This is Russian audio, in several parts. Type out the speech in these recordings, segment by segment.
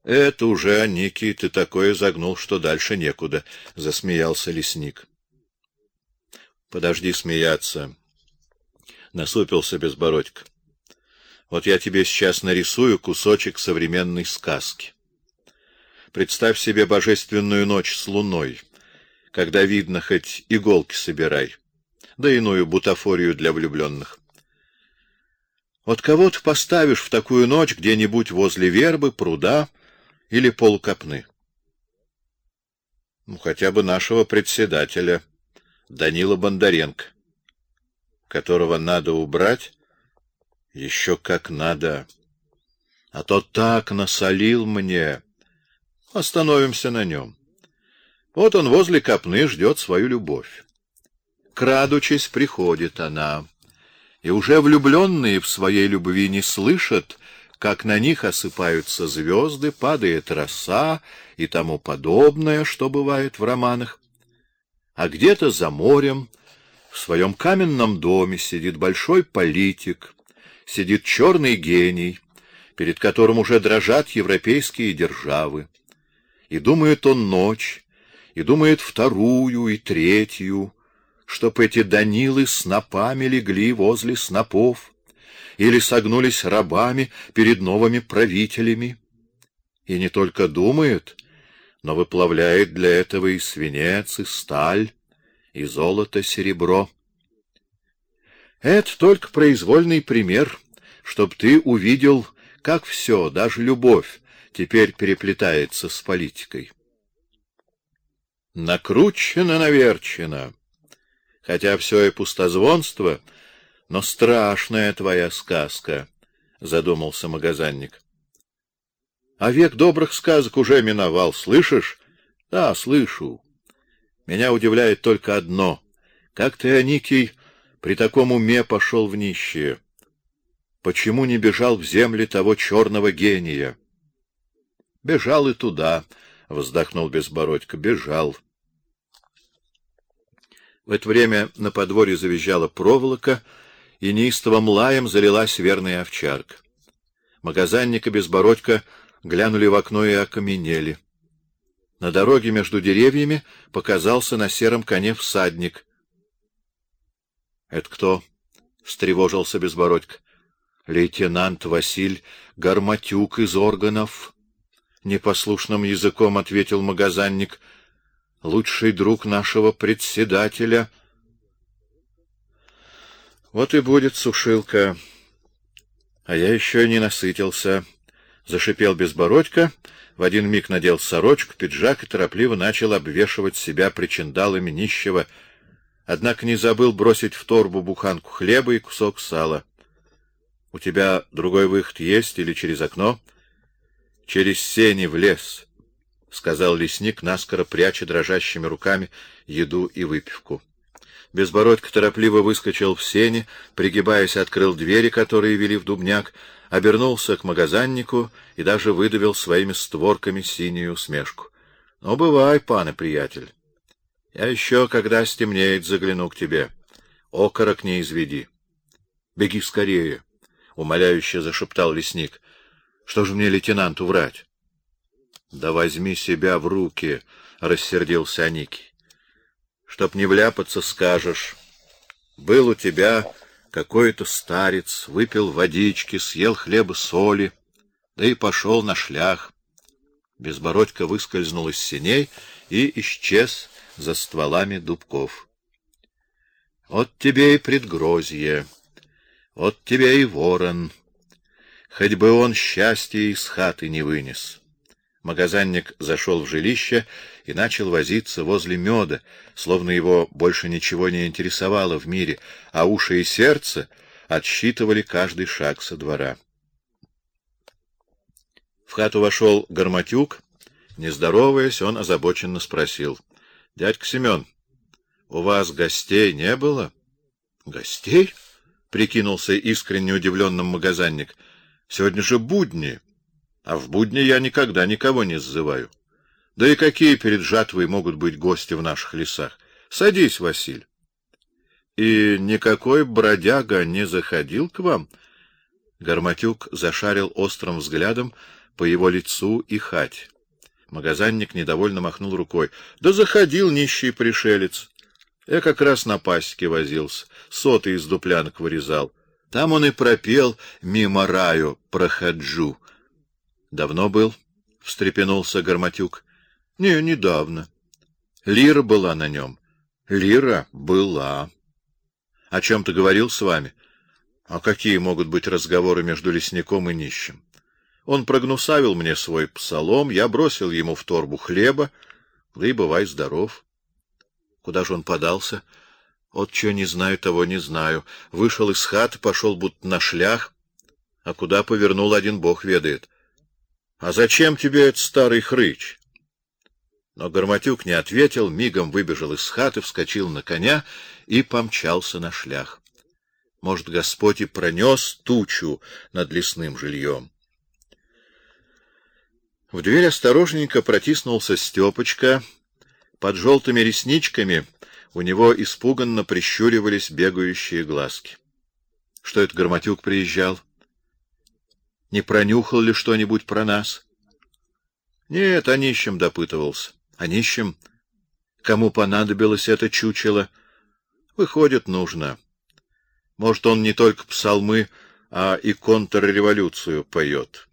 — Это уже, Ники, ты такое загнул, что дальше некуда, — засмеялся лесник. — Подожди смеяться, — насупился Безбородько. — Вот я тебе сейчас нарисую кусочек современной сказки. Представь себе божественную ночь с луной, когда видно хоть иголки собирай, да иную бутафорию для влюбленных. Вот кого ты поставишь в такую ночь где-нибудь возле вербы, пруда, или полукопны. Ну, хотя бы нашего председателя, Данила Бондаренко, которого надо убрать, еще как надо. А то так насолил мне. Остановимся на нем. Вот он возле копны ждет свою любовь. Крадучись, приходит она, и уже влюбленные в своей любви не слышат, как на них осыпаются звезды, падает роса и тому подобное, что бывает в романах. А где-то за морем, в своем каменном доме сидит большой политик, сидит черный гений, перед которым уже дрожат европейские державы. И думает он ночь, и думает вторую и третью, чтоб эти Данилы снопами легли возле снопов, или согнулись рабами перед новыми правителями. И не только думает, но выплавляет для этого и свинец, и сталь, и золото, серебро. Это только произвольный пример, чтоб ты увидел, как все, даже любовь, теперь переплетается с политикой. Накручено, наверчено, хотя все и пустозвонство — но страшная твоя сказка, задумался магазинник. А век добрых сказок уже миновал, слышишь? Да, слышу. Меня удивляет только одно: как ты, Аникий, при таком уме пошел в нищие? Почему не бежал в земли того черного гения? Бежал и туда, вздохнул Безбородько, бежал. В это время на подворье завизжала проволока, и неистовым лаем залилась верная овчарка. Магазинник и Безбородько глянули в окно и окаменели. На дороге между деревьями показался на сером коне всадник. — Это кто? — встревожился Безбородько. — Лейтенант Василь Гарматюк из органов. Непослушным языком ответил магазинник. — Лучший друг нашего председателя — вот и будет сушилка. А я еще не насытился. Зашипел Безбородько, в один миг надел сорочку, пиджак и торопливо начал обвешивать себя причиндалами нищего, однако не забыл бросить в торбу буханку хлеба и кусок сала. — У тебя другой выход есть или через окно? — Через сени в лес, — сказал лесник, наскоро пряча дрожащими руками еду и выпивку. Безбородько торопливо выскочил в сени, пригибаясь, открыл двери, которые вели в дубняк, обернулся к магазиннику и даже выдавил своими створками синюю усмешку. — Ну, бывай, пан приятель. Я еще, когда стемнеет, загляну к тебе. Окорок не изведи. — Беги скорее, — умоляюще зашептал лесник. — Что же мне лейтенанту врать? — Да возьми себя в руки, — рассердился Аники чтоб не вляпаться, скажешь. Был у тебя какой-то старец, выпил водички, съел хлеба соли, да и пошел на шлях. Безбородько выскользнул из сеней и исчез за стволами дубков. Вот тебе и предгрозье, вот тебе и ворон. Хоть бы он счастья из хаты не вынес. Магазинник зашел в жилище и начал возиться возле меда, словно его больше ничего не интересовало в мире, а уши и сердце отсчитывали каждый шаг со двора. В хату вошел Гарматюк. Не здороваясь, он озабоченно спросил: "Дядька Семен, у вас гостей не было?" "Гостей?" прикинулся искренне удивленным магазинник. "Сегодня же будни, а в будни я никогда никого не сзываю." Да и какие перед жатвой могут быть гости в наших лесах? Садись, Василь. И никакой бродяга не заходил к вам? Гарматюк зашарил острым взглядом по его лицу и хать. Магазинник недовольно махнул рукой. Да заходил нищий пришелец. Я как раз на пасеке возился, соты из дуплянок вырезал. Там он и пропел мимо раю проходжу. Давно был? встрепенулся Горматюк. Не, недавно. Лира была на нем. Лира была. О чем ты говорил с вами? А какие могут быть разговоры между лесником и нищим? Он прогнусавил мне свой псалом, я бросил ему в торбу хлеба, да и бывай здоров. Куда же он подался? Вот что не знаю, того не знаю. Вышел из хаты, пошел будто на шлях, а куда повернул один бог ведает. А зачем тебе этот старый хрыч? Но Горматюк не ответил, мигом выбежал из хаты, вскочил на коня и помчался на шлях. Может, Господь и пронес тучу над лесным жильем. В дверь осторожненько протиснулся Стёпочка. Под желтыми ресничками у него испуганно прищуривались бегающие глазки. Что это Громатюк приезжал? Не пронюхал ли что-нибудь про нас? Нет, о нищем допытывался. О нищем? Кому понадобилось это чучело? Выходит, нужно. Может, он не только псалмы, а и контрреволюцию поет.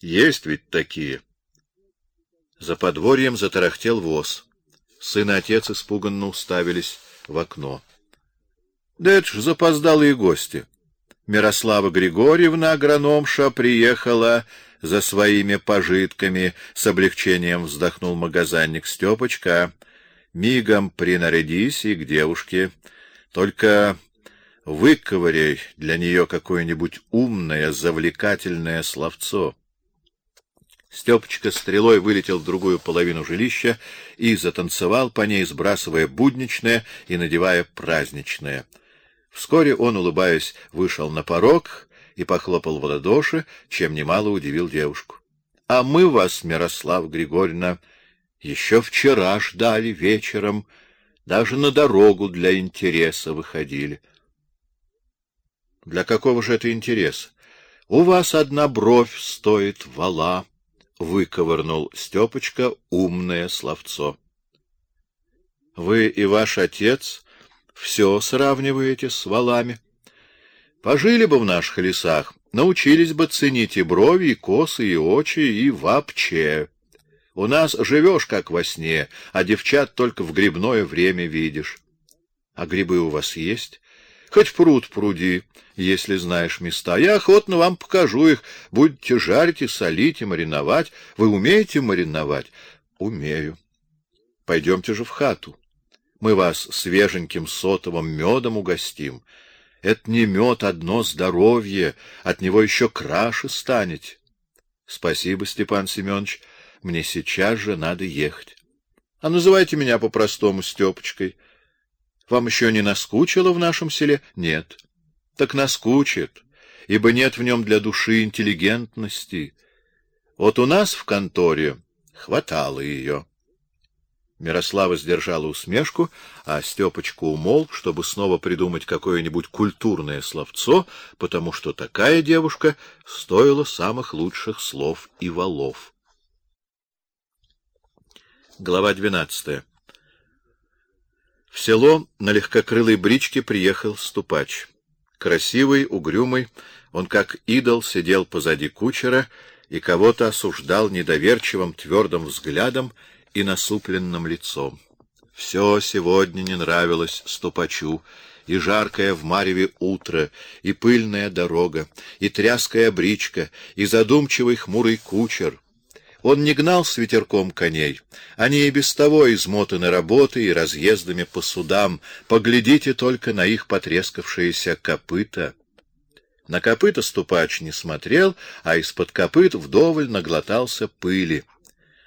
Есть ведь такие. За подворьем затарахтел воз. Сын и отец испуганно уставились в окно. Да это ж запоздалые гости. Мирослава Григорьевна, агрономша, приехала за своими пожитками, с облегчением вздохнул магазинник Стёпочка. Мигом принарядись и к девушке. Только выковыряй для нее какое-нибудь умное, завлекательное словцо. Стёпочка стрелой вылетел в другую половину жилища и затанцевал по ней, сбрасывая будничное и надевая праздничное. Вскоре он, улыбаясь, вышел на порог и похлопал в ладоши, чем немало удивил девушку. — А мы вас, Мирослав Григорьевна, еще вчера ждали вечером, даже на дорогу для интереса выходили. — для какого же это интереса? У вас одна бровь стоит вала, выковырнул Стёпочка умное словцо. Вы и ваш отец все сравниваете с валами. Пожили бы в наших лесах, научились бы ценить и брови, и косы, и очи, и вообще. У нас живешь как во сне, а девчат только в грибное время видишь. А грибы у вас есть? Хоть пруд пруди, если знаешь места. Я охотно вам покажу их. Будете жарить и солить и мариновать. Вы умеете мариновать? Умею. Пойдемте же в хату. Мы вас свеженьким сотовым медом угостим. Это не мед, одно здоровье, от него еще краше станете. Спасибо, Степан Семенович. Мне сейчас же надо ехать. А называйте меня по-простому Стёпочкой. Вам еще не наскучило в нашем селе? Нет. Так наскучит, ибо нет в нем для души интеллигентности. Вот у нас в конторе хватало ее. Мирослава сдержала усмешку, а Стёпочка умолк, чтобы снова придумать какое-нибудь культурное словцо, потому что такая девушка стоила самых лучших слов и валов. Глава двенадцатая. В село на легкокрылой бричке приехал ступач. Красивый, угрюмый, он как идол сидел позади кучера и кого-то осуждал недоверчивым твердым взглядом и насупленным лицом. Все сегодня не нравилось ступачу, и жаркое в мареве утро, и пыльная дорога, и тряская бричка, и задумчивый хмурый кучер, он не гнал с ветерком коней. Они и без того измотаны работой и разъездами по судам. Поглядите только на их потрескавшиеся копыта. На копыта ступач не смотрел, а из-под копыт вдоволь наглотался пыли.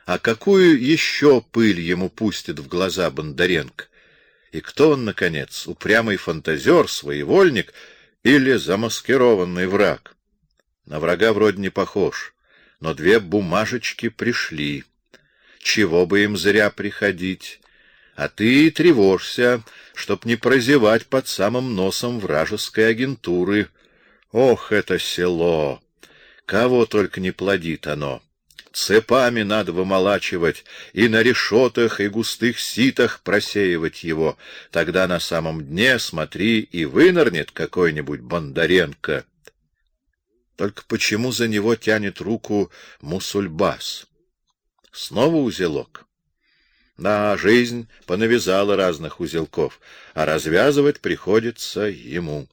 А какую еще пыль ему пустит в глаза Бондаренко? И кто он, наконец, упрямый фантазер, своевольник или замаскированный враг? На врага вроде не похож но две бумажечки пришли. Чего бы им зря приходить? А ты тревожься, чтоб не прозевать под самым носом вражеской агентуры. Ох, это село! Кого только не плодит оно! Цепами надо вымолачивать, и на решетах и густых ситах просеивать его. Тогда на самом дне, смотри, и вынырнет какой-нибудь Бондаренко. Только почему за него тянет руку Мусульбас? Снова узелок. Да, жизнь понавязала разных узелков, а развязывать приходится ему.